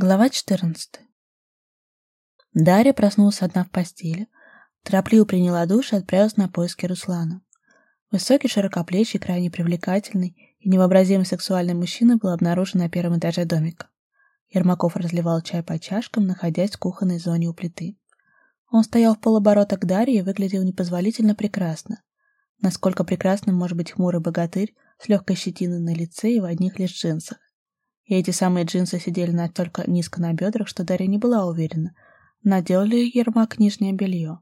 Глава 14. Дарья проснулась одна в постели, торопливо приняла душ и отправилась на поиски Руслана. Высокий, широкоплечий, крайне привлекательный и невообразимо сексуальный мужчина был обнаружен на первом этаже домика. Ермаков разливал чай по чашкам, находясь в кухонной зоне у плиты. Он стоял в полоборота к Дарье и выглядел непозволительно прекрасно. Насколько прекрасным может быть хмурый богатырь с легкой щетиной на лице и в одних лишь джинсах. И эти самые джинсы сидели настолько низко на бедрах, что Дарья не была уверена, надел ли Ермак нижнее белье.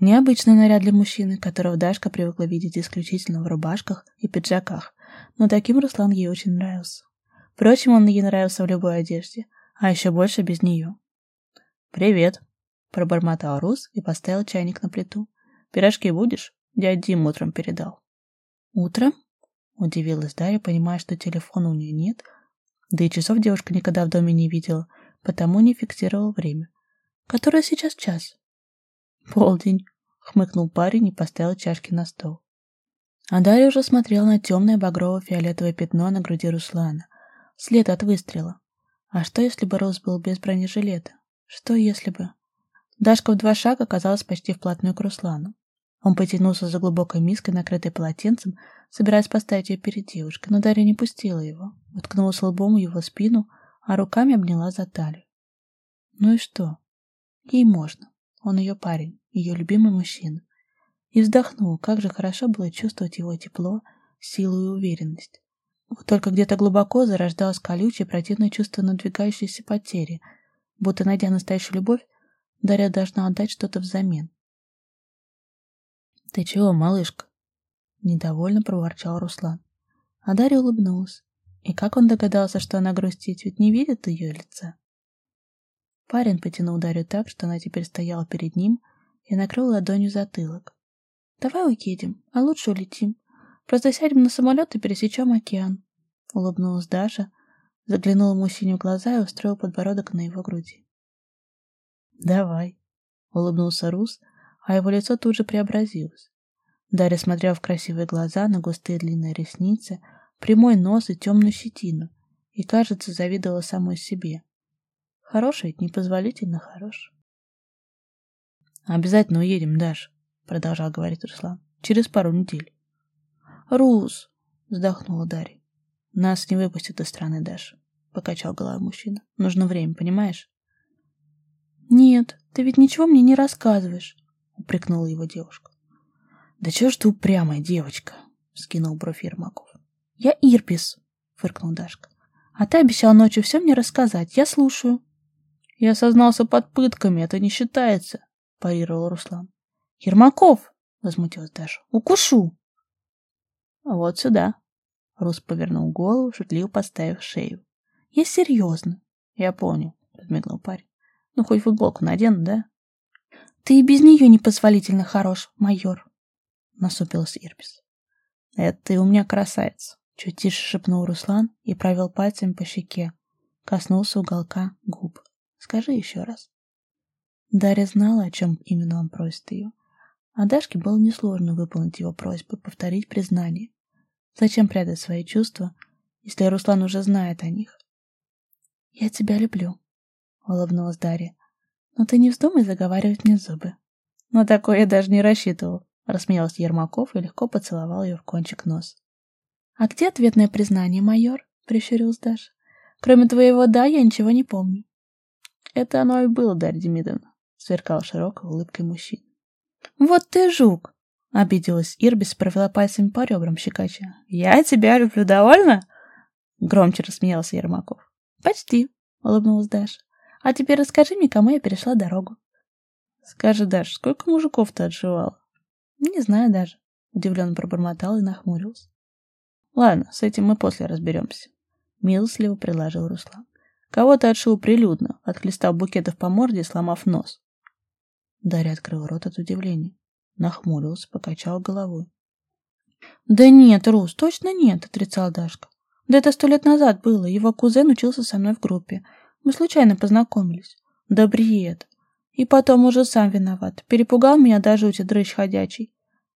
Необычный наряд для мужчины, которого Дашка привыкла видеть исключительно в рубашках и пиджаках, но таким Руслан ей очень нравился. Впрочем, он ей нравился в любой одежде, а еще больше без нее. «Привет», — пробормотал Рус и поставил чайник на плиту. «Пирожки будешь? Дядь Дим утром передал». «Утром?» — удивилась Дарья, понимая, что телефона у нее нет, да и часов девушка никогда в доме не видела, потому не фиксировала время. Которое сейчас час? Полдень, хмыкнул парень и поставил чашки на стол. А Дарья уже смотрела на темное багрово-фиолетовое пятно на груди Руслана. След от выстрела. А что, если бы Рус был без бронежилета? Что, если бы... Дашка в два шага оказалась почти вплотную к Руслану. Он потянулся за глубокой миской, накрытой полотенцем, собираясь поставить ее перед девушкой, но Дарья не пустила его, уткнулась лбом в его спину, а руками обняла за талию. Ну и что? Ей можно. Он ее парень, ее любимый мужчина. И вздохнул, как же хорошо было чувствовать его тепло, силу и уверенность. Вот только где-то глубоко зарождалось колючее противное чувство надвигающейся потери, будто, найдя настоящую любовь, Дарья должна отдать что-то взамен. «Ты чего, малышка?» Недовольно проворчал Руслан. А Дарья улыбнулась. И как он догадался, что она грустит, ведь не видит ее лица? Парень потянул Дарью так, что она теперь стояла перед ним и накрыл ладонью затылок. «Давай уедем, а лучше улетим. Просто сядем на самолет и пересечем океан», — улыбнулась Даша, заглянула мужчине в глаза и устроил подбородок на его груди. «Давай», — улыбнулся Рус, а его лицо тут же преобразилось. Дарья смотрела в красивые глаза, на густые длинные ресницы, прямой нос и темную щетину, и, кажется, завидовала самой себе. Хороший ведь непозволительно хорош. «Обязательно уедем, Даш», — продолжал говорить Руслан, — «через пару недель». «Рус!» — вздохнула Дарья. «Нас не выпустят из страны, Даш», — покачал головой мужчина. «Нужно время, понимаешь?» «Нет, ты ведь ничего мне не рассказываешь», — упрекнула его девушка. «Да чего ж ты упрямая девочка?» — скинул бровь Ермаков. «Я Ирбис», — фыркнул Дашка. «А ты обещал ночью все мне рассказать. Я слушаю». «Я сознался под пытками, это не считается», — парировал Руслан. «Ермаков!» — возмутилась Даша. «Укушу!» «Вот сюда!» — Рус повернул голову, шутливо поставив шею. «Я серьезно!» «Я понял», — подмигнул парень. «Ну, хоть футболку надену, да?» «Ты и без нее непозволительно хорош, майор», — насупился Ирбис. «Это ты у меня красавица», — чуть тише шепнул Руслан и провел пальцем по щеке. Коснулся уголка губ. «Скажи еще раз». Дарья знала, о чем именно он просит ее. А Дашке было несложно выполнить его просьбу, повторить признание. Зачем прятать свои чувства, если Руслан уже знает о них? «Я тебя люблю», — улыбнулась Дарья. Но ты не вздумай заговаривать мне зубы. На такое я даже не рассчитывал, рассмеялся Ермаков и легко поцеловал ее в кончик нос. А где ответное признание, майор? прищурилась Даша. Кроме твоего «да» я ничего не помню. Это оно и было, Дарья Демидовна, сверкал широкой улыбкой мужчина. Вот ты жук! Обиделась Ирбис, провела пальцами по ребрам щекача. «Я тебя люблю, довольно?» Громче рассмеялся Ермаков. «Почти», — улыбнулась Даша. А теперь расскажи мне, кому я перешла дорогу. Скажи, Даш, сколько мужиков ты отшивала? Не знаю даже. Удивленно пробормотал и нахмурился. Ладно, с этим мы после разберемся. Милостливо предложил Руслан. Кого ты отшил прилюдно, отхлестав букетов по морде и сломав нос? Дарья открыл рот от удивления. Нахмурился, покачал головой. «Да нет, Рус, точно нет», — отрицал Дашка. «Да это сто лет назад было. Его кузен учился со мной в группе. Мы случайно познакомились. Да бред. И потом уже сам виноват. Перепугал меня до жути дрыщ ходячий.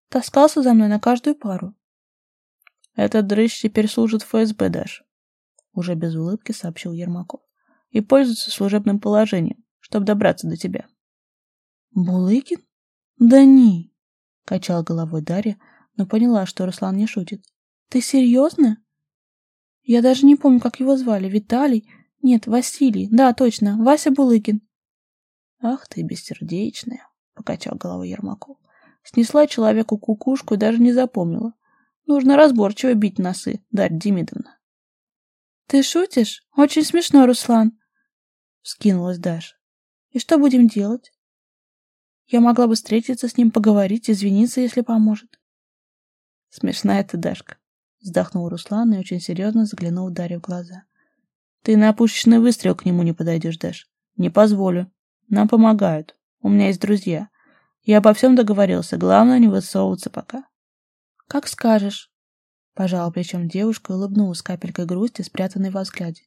Таскался за мной на каждую пару. Этот дрыщ теперь служит в ФСБ, Даш. Уже без улыбки сообщил Ермаков. и пользуется служебным положением, чтобы добраться до тебя. Булыкин? Да не, качал головой Дарья, но поняла, что Руслан не шутит. Ты серьезно? Я даже не помню, как его звали. Виталий? Нет, Василий. Да, точно, Вася Булыкин. Ах ты бессердечная, покачал головой Ермаков. Снесла человеку кукушку и даже не запомнила. Нужно разборчиво бить носы, Дарья Демидовна. Ты шутишь? Очень смешно, Руслан. Скинулась Даша. И что будем делать? Я могла бы встретиться с ним, поговорить, извиниться, если поможет. Смешная ты, Дашка. Вздохнул Руслан и очень серьезно заглянул Дарье в глаза. Ты на опушечный выстрел к нему не подойдешь, Даш. Не позволю. Нам помогают. У меня есть друзья. Я обо всем договорился. Главное, не высовываться пока. Как скажешь. Пожала плечом девушка и улыбнулась капелькой грусти, спрятанной во взгляде.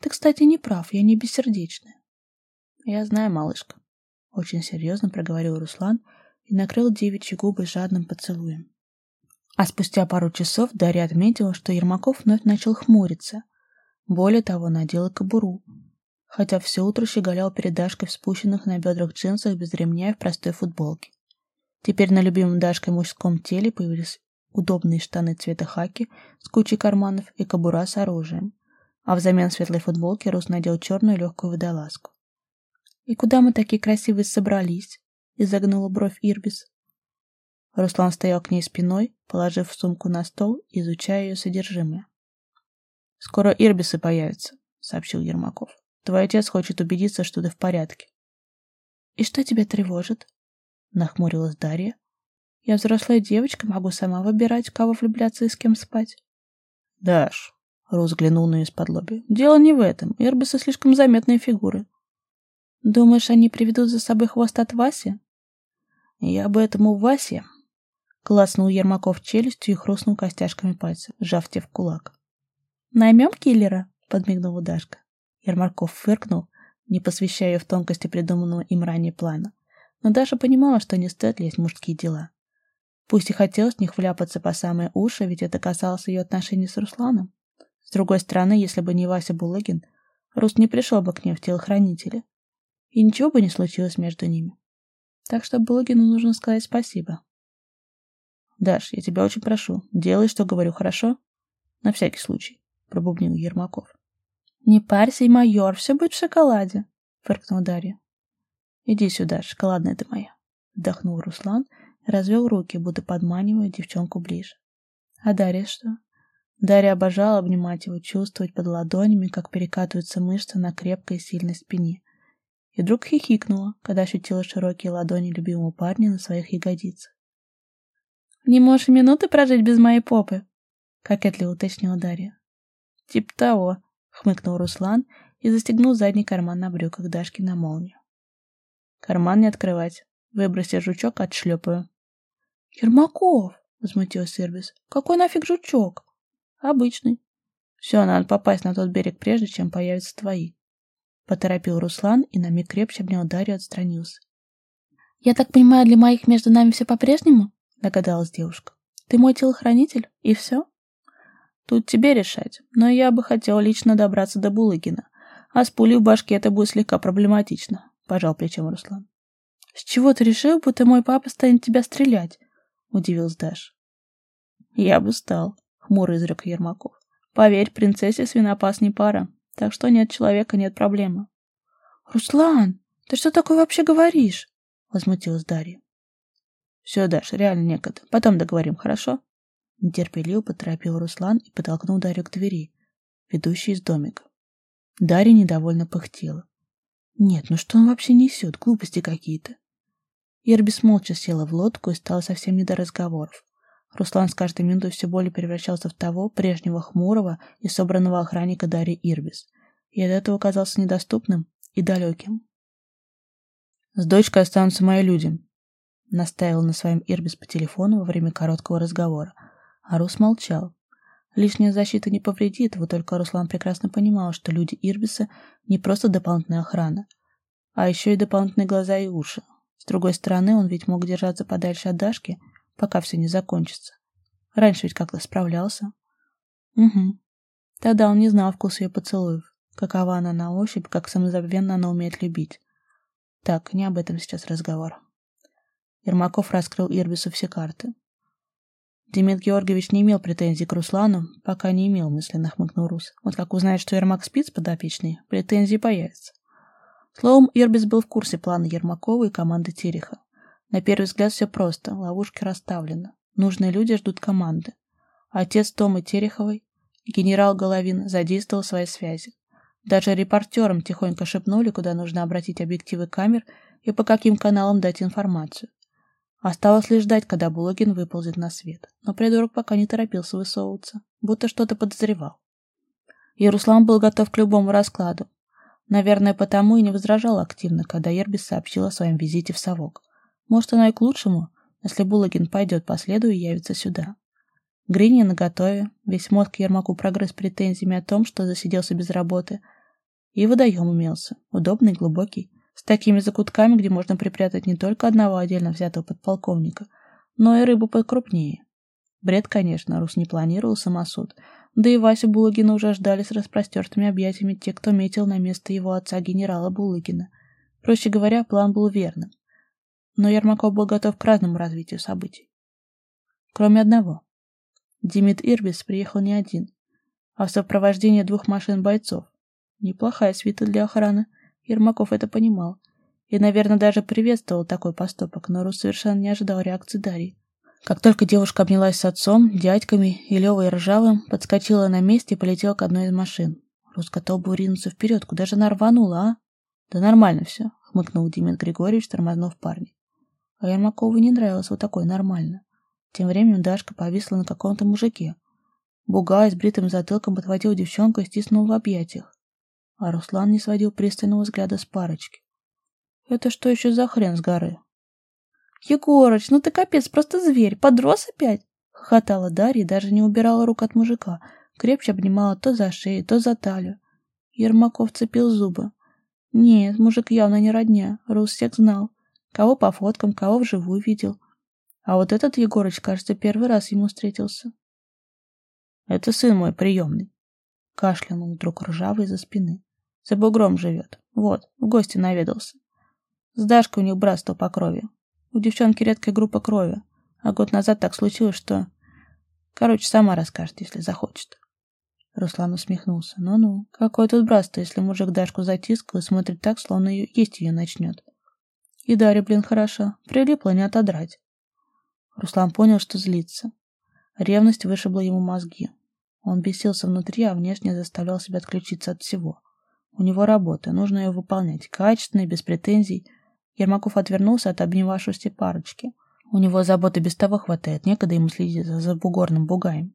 Ты, кстати, не прав, я не бессердечная. Я знаю, малышка. Очень серьезно проговорил Руслан и накрыл девичьи губы жадным поцелуем. А спустя пару часов Дарья отметила, что Ермаков вновь начал хмуриться. Более того, надела кобуру хотя все утро щеголял перед Дашкой в спущенных на бедрах джинсах без ремня и в простой футболке. Теперь на любимом Дашкой мужском теле появились удобные штаны цвета хаки с кучей карманов и кобура с оружием, а взамен светлой футболки Рус надел черную легкую водолазку. «И куда мы такие красивые собрались?» — изогнула бровь Ирбис. Руслан стоял к ней спиной, положив сумку на стол, изучая ее содержимое. «Скоро Ирбисы появятся», — сообщил Ермаков. Твой отец хочет убедиться, что ты в порядке. И что тебя тревожит? Нахмурилась Дарья. Я взрослая девочка, могу сама выбирать, кого влюбляться и с кем спать. Даш, Рус взглянул на нее из-под лоби. Дело не в этом. Ирбисы слишком заметные фигуры. Думаешь, они приведут за собой хвост от Васи? Я бы этому Васе класснул Ермаков челюстью и хрустнул костяшками пальцев, сжав те в кулак. «Наймем киллера?» — подмигнула Дашка. Ермаков фыркнул, не посвящая ее в тонкости придуманного им ранее плана. Но даже понимала, что не стоит лезть в мужские дела. Пусть и хотелось в них вляпаться по самые уши, ведь это касалось ее отношений с Русланом. С другой стороны, если бы не Вася Булыгин, Рус не пришел бы к ней в телохранители. И ничего бы не случилось между ними. Так что Булыгину нужно сказать спасибо. «Даш, я тебя очень прошу, делай, что говорю, хорошо?» «На всякий случай», — пробубнил Ермаков. «Не парься, и майор, все будет в шоколаде», — фыркнула Дарья. «Иди сюда, шоколадная ты моя», — вдохнул Руслан развел руки, будто подманивая девчонку ближе. «А Дарья что?» Дарья обожала обнимать его, чувствовать под ладонями, как перекатываются мышцы на крепкой и сильной спине. И вдруг хихикнула, когда ощутила широкие ладони любимого парня на своих ягодицах. «Не можешь минуты прожить без моей попы?» — кокетливо уточнила Дарья. «Тип того», хмыкнул Руслан и застегнул задний карман на брюках Дашки на молнию. Карман не открывать. Выброси жучок, отшлепаю. Ермаков, возмутился Ирбис. Какой нафиг жучок? Обычный. Все, надо попасть на тот берег, прежде чем появятся твои. Поторопил Руслан и на миг крепче обнял Дарью отстранился. «Я так понимаю, для моих между нами все по-прежнему?» — догадалась девушка. «Ты мой телохранитель, и все?» Тут тебе решать, но я бы хотел лично добраться до Булыгина. А с пулей в башке это будет слегка проблематично, — пожал плечом Руслан. — С чего ты решил, будто мой папа станет тебя стрелять? — удивился Даш. — Я бы стал, — хмуро изрек Ермаков. — Поверь, принцессе свинопас не пара, так что нет человека, нет проблемы. — Руслан, ты что такое вообще говоришь? — возмутилась Дарья. — Все, Даш, реально некогда. Потом договорим, хорошо? Нетерпеливо поторопил Руслан и подтолкнул Дарью к двери, ведущей из домика. Дарья недовольно пыхтела. Нет, ну что он вообще несет? Глупости какие-то. Ирбис молча села в лодку и стала совсем не до разговоров. Руслан с каждой минутой все более превращался в того прежнего хмурого и собранного охранника Дарьи Ирбис, и от этого казался недоступным и далеким. «С дочкой останутся мои люди», — настаивал на своем Ирбис по телефону во время короткого разговора, а Рус молчал. Лишняя защита не повредит, вот только Руслан прекрасно понимал, что люди Ирбиса не просто дополнительная охрана, а еще и дополнительные глаза и уши. С другой стороны, он ведь мог держаться подальше от Дашки, пока все не закончится. Раньше ведь как-то справлялся. Угу. Тогда он не знал вкус ее поцелуев, какова она на ощупь, как самозабвенно она умеет любить. Так, не об этом сейчас разговор. Ермаков раскрыл Ирбису все карты. Демид Георгиевич не имел претензий к Руслану, пока не имел, мысленно хмыкнул Рус. Вот как узнает, что Ермак спит с подопечной, претензии появятся. Словом, Ирбис был в курсе плана Ермакова и команды Тереха. На первый взгляд все просто, ловушки расставлены. Нужные люди ждут команды. Отец Томы Тереховой, генерал Головин, задействовал свои связи. Даже репортерам тихонько шепнули, куда нужно обратить объективы камер и по каким каналам дать информацию. Осталось лишь ждать, когда Булогин выползет на свет. Но придурок пока не торопился высовываться, будто что-то подозревал. И Руслан был готов к любому раскладу. Наверное, потому и не возражал активно, когда Ербис сообщил о своем визите в Совок. Может, оно и к лучшему, если Булагин пойдет по следу и явится сюда. Грини наготове, весь мозг Ермаку прогресс претензиями о том, что засиделся без работы. И водоем имелся, удобный, глубокий, с такими закутками, где можно припрятать не только одного отдельно взятого подполковника, но и рыбу покрупнее. Бред, конечно, Рус не планировал самосуд, да и Васю Булыгина уже ждали с распростертыми объятиями те, кто метил на место его отца генерала Булыгина. Проще говоря, план был верным. Но Ермаков был готов к разному развитию событий. Кроме одного. Димит Ирбис приехал не один, а в сопровождении двух машин бойцов. Неплохая свита для охраны. Ермаков это понимал. И, наверное, даже приветствовал такой поступок, но Рус совершенно не ожидал реакции Дарьи. Как только девушка обнялась с отцом, дядьками и Левой Ржавым, подскочила на месте и полетела к одной из машин. Рус готов был ринуться вперед. Куда же она рванула, а? Да нормально все, хмыкнул Демид Григорьевич, тормознув парня. А Ермакову не нравилось вот такое нормально. Тем временем Дашка повисла на каком-то мужике. Бугай с бритым затылком подхватил девчонку и стиснул в объятиях. А Руслан не сводил пристального взгляда с парочки. «Это что еще за хрен с горы?» «Егорыч, ну ты капец, просто зверь, подрос опять!» — хохотала Дарья и даже не убирала рук от мужика, крепче обнимала то за шею, то за талию. Ермаков цепил зубы. Нет, мужик явно не родня, Рус всех знал. Кого по фоткам, кого вживую видел. А вот этот Егорыч, кажется, первый раз ему встретился. «Это сын мой приемный», — кашлянул вдруг ржавый за спины. «За бугром живет. Вот, в гости наведался. С Дашкой у них братство по крови. У девчонки редкая группа крови, а год назад так случилось, что... Короче, сама расскажет, если захочет. Руслан усмехнулся. Ну-ну, какое тут братство, если мужик Дашку затискал и смотрит так, словно ее, есть ее начнет. И Дарья, блин, хороша. Прилипла не отодрать. Руслан понял, что злится. Ревность вышибла ему мозги. Он бесился внутри, а внешне заставлял себя отключиться от всего. У него работа, нужно ее выполнять, качественно и без претензий, Ермаков отвернулся от обнимавшейся парочки. У него заботы без того хватает, некогда ему следить за бугорным бугаем.